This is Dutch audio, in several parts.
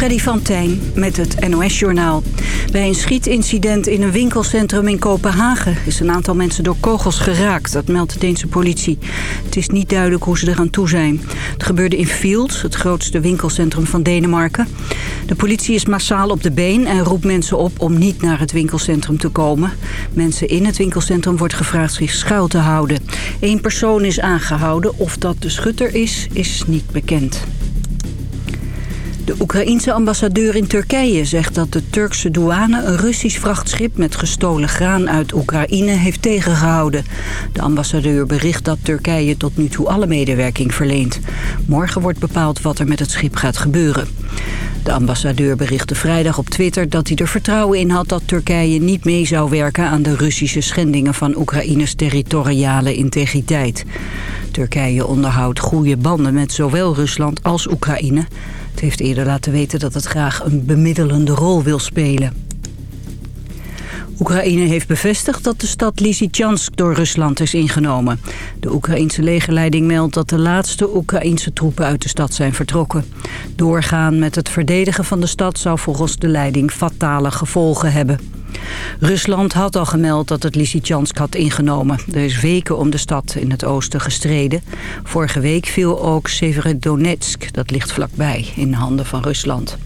Freddy van met het NOS-journaal. Bij een schietincident in een winkelcentrum in Kopenhagen... is een aantal mensen door kogels geraakt, dat meldt de Deense politie. Het is niet duidelijk hoe ze eraan toe zijn. Het gebeurde in Fields, het grootste winkelcentrum van Denemarken. De politie is massaal op de been en roept mensen op om niet naar het winkelcentrum te komen. Mensen in het winkelcentrum wordt gevraagd zich schuil te houden. Eén persoon is aangehouden. Of dat de schutter is, is niet bekend. De Oekraïense ambassadeur in Turkije zegt dat de Turkse douane een Russisch vrachtschip met gestolen graan uit Oekraïne heeft tegengehouden. De ambassadeur bericht dat Turkije tot nu toe alle medewerking verleent. Morgen wordt bepaald wat er met het schip gaat gebeuren. De ambassadeur berichtte vrijdag op Twitter dat hij er vertrouwen in had dat Turkije niet mee zou werken aan de Russische schendingen van Oekraïnes territoriale integriteit. Turkije onderhoudt goede banden met zowel Rusland als Oekraïne. Het heeft eerder laten weten dat het graag een bemiddelende rol wil spelen. Oekraïne heeft bevestigd dat de stad Lysychansk door Rusland is ingenomen. De Oekraïense legerleiding meldt dat de laatste Oekraïense troepen uit de stad zijn vertrokken. Doorgaan met het verdedigen van de stad zou volgens de leiding fatale gevolgen hebben. Rusland had al gemeld dat het Lysychansk had ingenomen. Er is weken om de stad in het oosten gestreden. Vorige week viel ook Severodonetsk, dat ligt vlakbij, in handen van Rusland.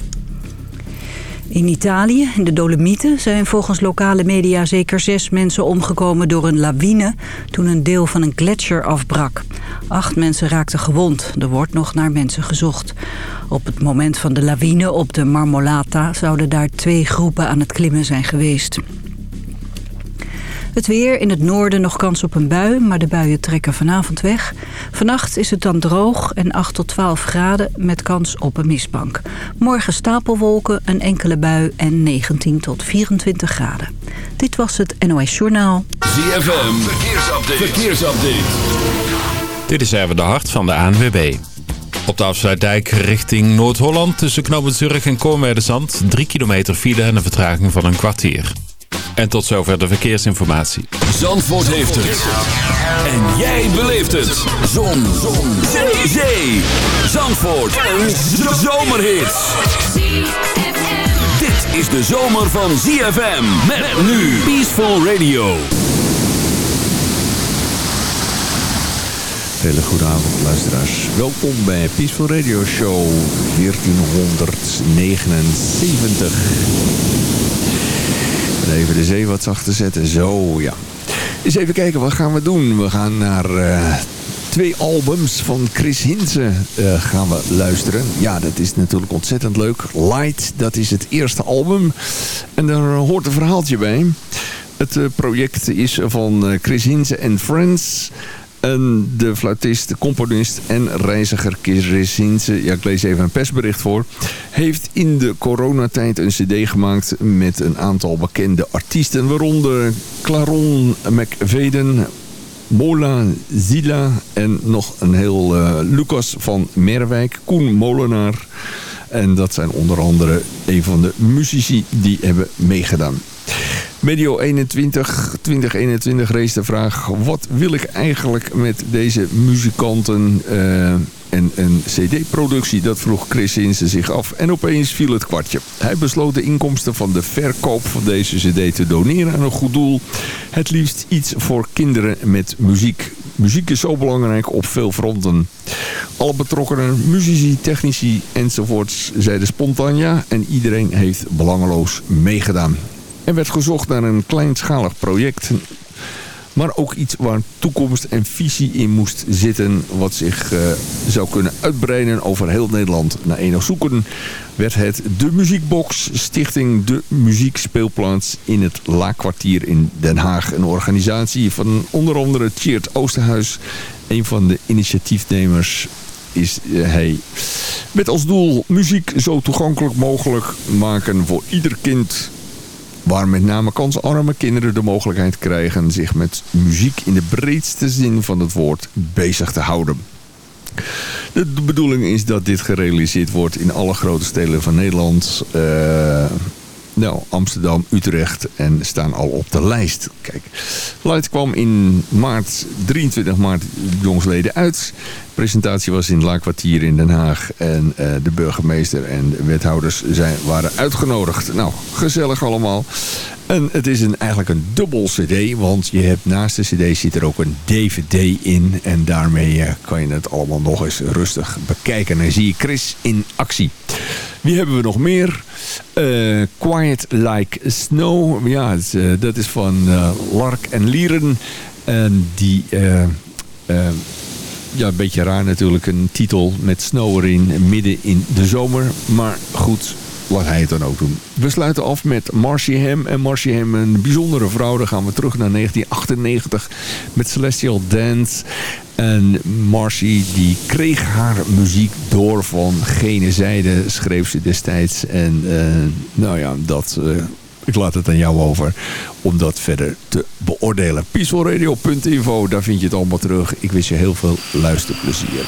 In Italië, in de Dolomieten, zijn volgens lokale media zeker zes mensen omgekomen door een lawine toen een deel van een gletsjer afbrak. Acht mensen raakten gewond. Er wordt nog naar mensen gezocht. Op het moment van de lawine op de Marmolata zouden daar twee groepen aan het klimmen zijn geweest. Het weer, in het noorden nog kans op een bui, maar de buien trekken vanavond weg. Vannacht is het dan droog en 8 tot 12 graden met kans op een mistbank. Morgen stapelwolken, een enkele bui en 19 tot 24 graden. Dit was het NOS Journaal. ZFM, verkeersupdate. verkeersupdate. Dit is even de hart van de ANWB. Op de afsluitdijk richting Noord-Holland tussen Zurich en Koormeerdezand. 3 kilometer file en een vertraging van een kwartier. En tot zover de verkeersinformatie. Zandvoort heeft het. En jij beleeft het. Zon. Zon. Zee. Zee. Zandvoort. Een zomerhit. Dit is de zomer van ZFM. Met nu Peaceful Radio. Hele goede avond luisteraars. Welkom bij Peaceful Radio Show 1479. Even de zee wat zachter zetten. Zo, ja. Eens even kijken, wat gaan we doen? We gaan naar uh, twee albums van Chris Hinze uh, gaan we luisteren. Ja, dat is natuurlijk ontzettend leuk. Light, dat is het eerste album. En daar hoort een verhaaltje bij. Het uh, project is van Chris Hinze en Friends... En de fluitist, componist en reiziger Chris Hinze, ja ik lees even een persbericht voor, heeft in de coronatijd een cd gemaakt met een aantal bekende artiesten, waaronder Claron McVeden, Mola Zila en nog een heel uh, Lucas van Merwijk, Koen Molenaar. En dat zijn onder andere een van de muzici die hebben meegedaan. Medio 21, 2021 race de vraag... wat wil ik eigenlijk met deze muzikanten uh, en een cd-productie? Dat vroeg Chris Inse zich af en opeens viel het kwartje. Hij besloot de inkomsten van de verkoop van deze cd te doneren aan een goed doel. Het liefst iets voor kinderen met muziek. Muziek is zo belangrijk op veel fronten. Alle betrokkenen, muzici, technici enzovoorts zeiden spontaan ja... en iedereen heeft belangeloos meegedaan. Er werd gezocht naar een kleinschalig project. Maar ook iets waar toekomst en visie in moest zitten. Wat zich uh, zou kunnen uitbreiden over heel Nederland. Na enig zoeken werd het De Muziekbox Stichting De Muziekspeelplaats in het Laakkwartier in Den Haag. Een organisatie van onder andere Cheert Oosterhuis. Een van de initiatiefnemers is uh, hij. Met als doel muziek zo toegankelijk mogelijk maken voor ieder kind waar met name kansarme kinderen de mogelijkheid krijgen zich met muziek in de breedste zin van het woord bezig te houden. De bedoeling is dat dit gerealiseerd wordt in alle grote steden van Nederland. Uh, nou, Amsterdam, Utrecht en staan al op de lijst. Kijk, Light kwam in maart, 23 maart jongsleden uit. Presentatie was in La Kwartier in Den Haag. En de burgemeester en de wethouders zijn, waren uitgenodigd. Nou, gezellig allemaal. En het is een, eigenlijk een dubbel cd, want je hebt naast de cd zit er ook een dvd in. En daarmee uh, kan je het allemaal nog eens rustig bekijken. En dan zie je Chris in actie. Wie hebben we nog meer? Uh, Quiet Like Snow. Ja, dat is van Lark en Lieren. En die... ja, een beetje raar natuurlijk. Een titel met snow erin, midden in de zomer. Maar goed, laat hij het dan ook doen. We sluiten af met Marcy Ham. En Marcy Ham, een bijzondere vrouw. Dan gaan we terug naar 1998 met Celestial Dance. En Marcy die kreeg haar muziek door van gene zijde, schreef ze destijds. En uh, nou ja, dat... Uh, ik laat het aan jou over om dat verder te beoordelen. Peacefulradio.info, daar vind je het allemaal terug. Ik wens je heel veel luisterplezier.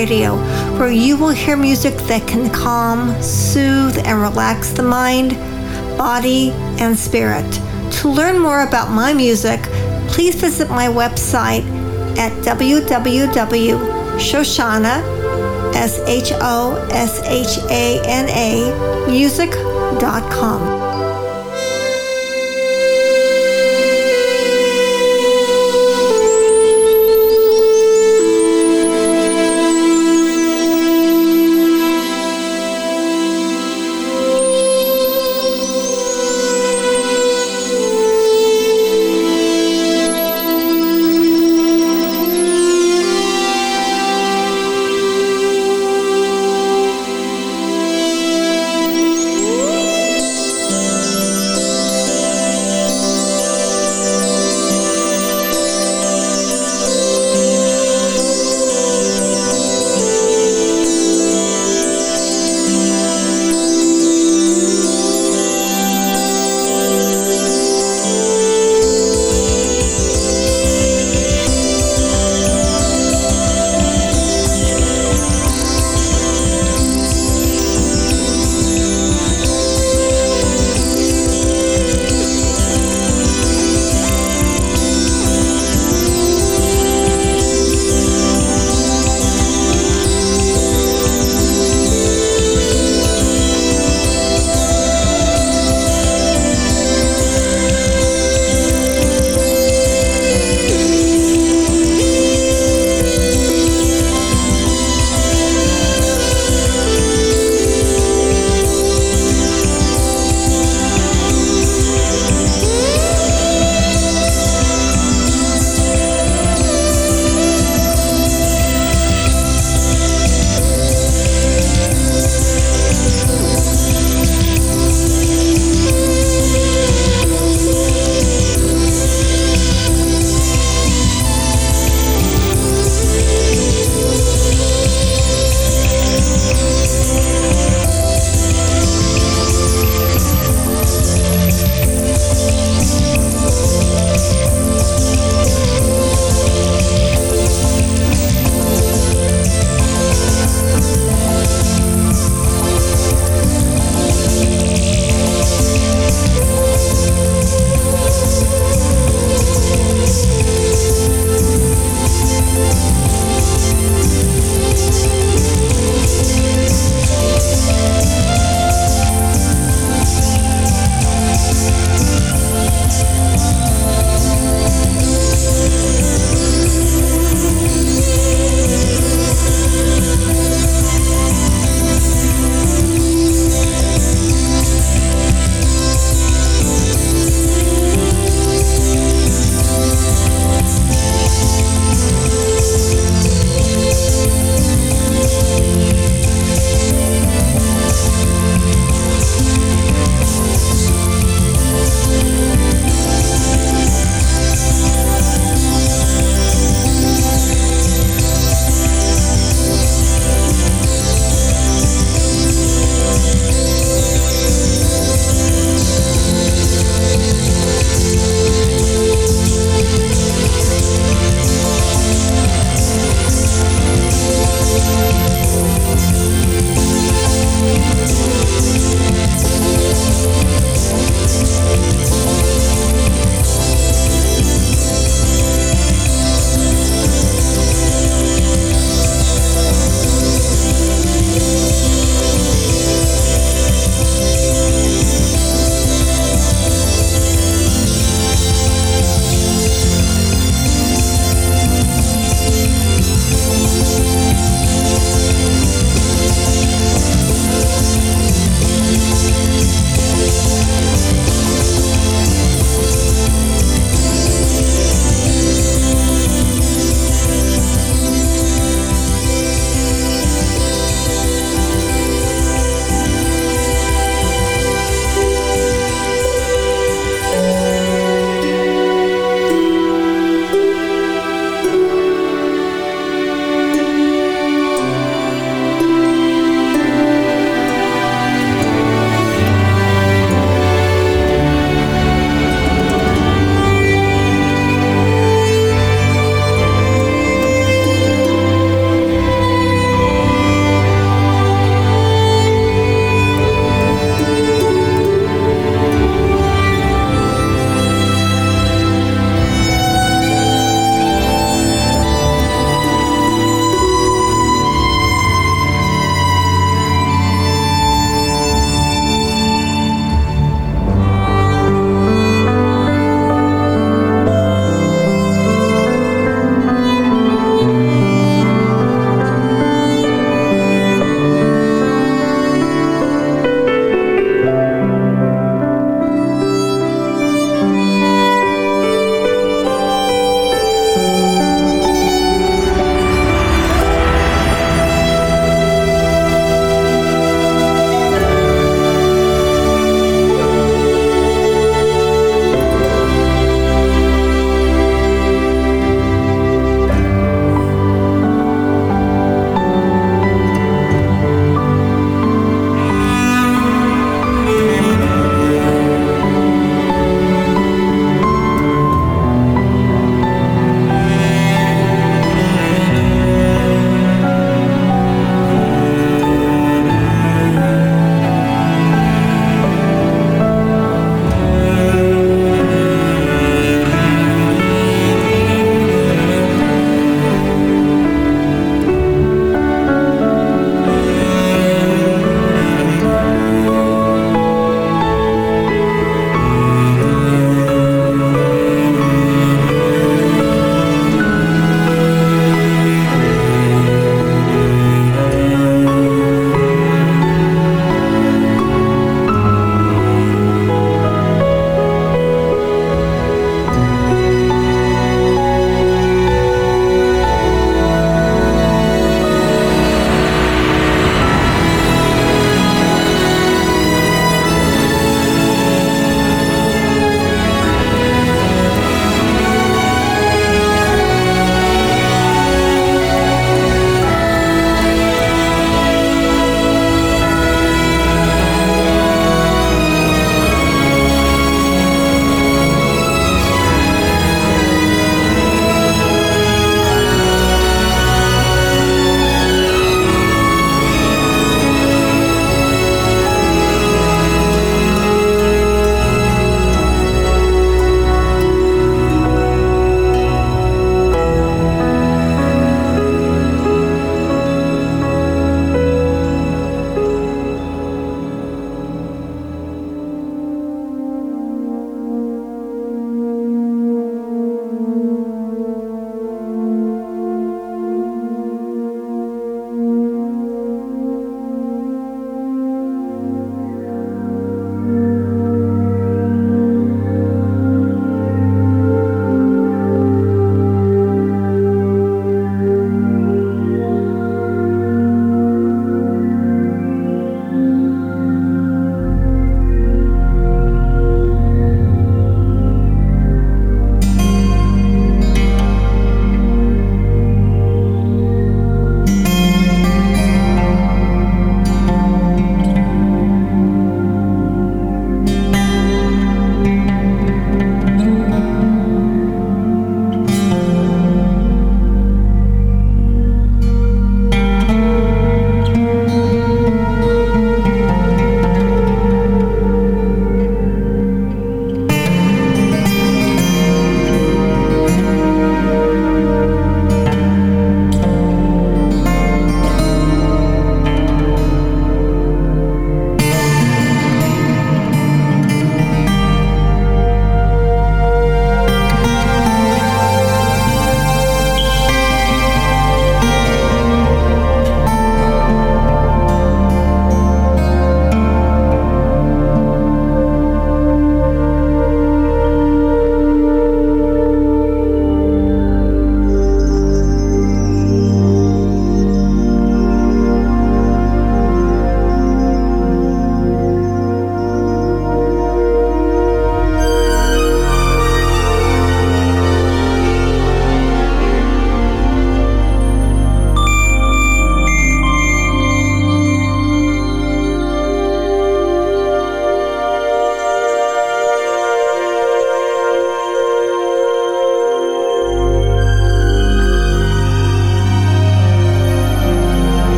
Radio, where you will hear music that can calm, soothe, and relax the mind, body, and spirit. To learn more about my music, please visit my website at www.shoshana, S-H-O-S-H-A-N-A, music.com.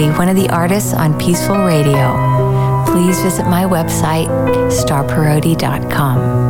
Parodi, one of the artists on Peaceful Radio. Please visit my website, starparodi.com.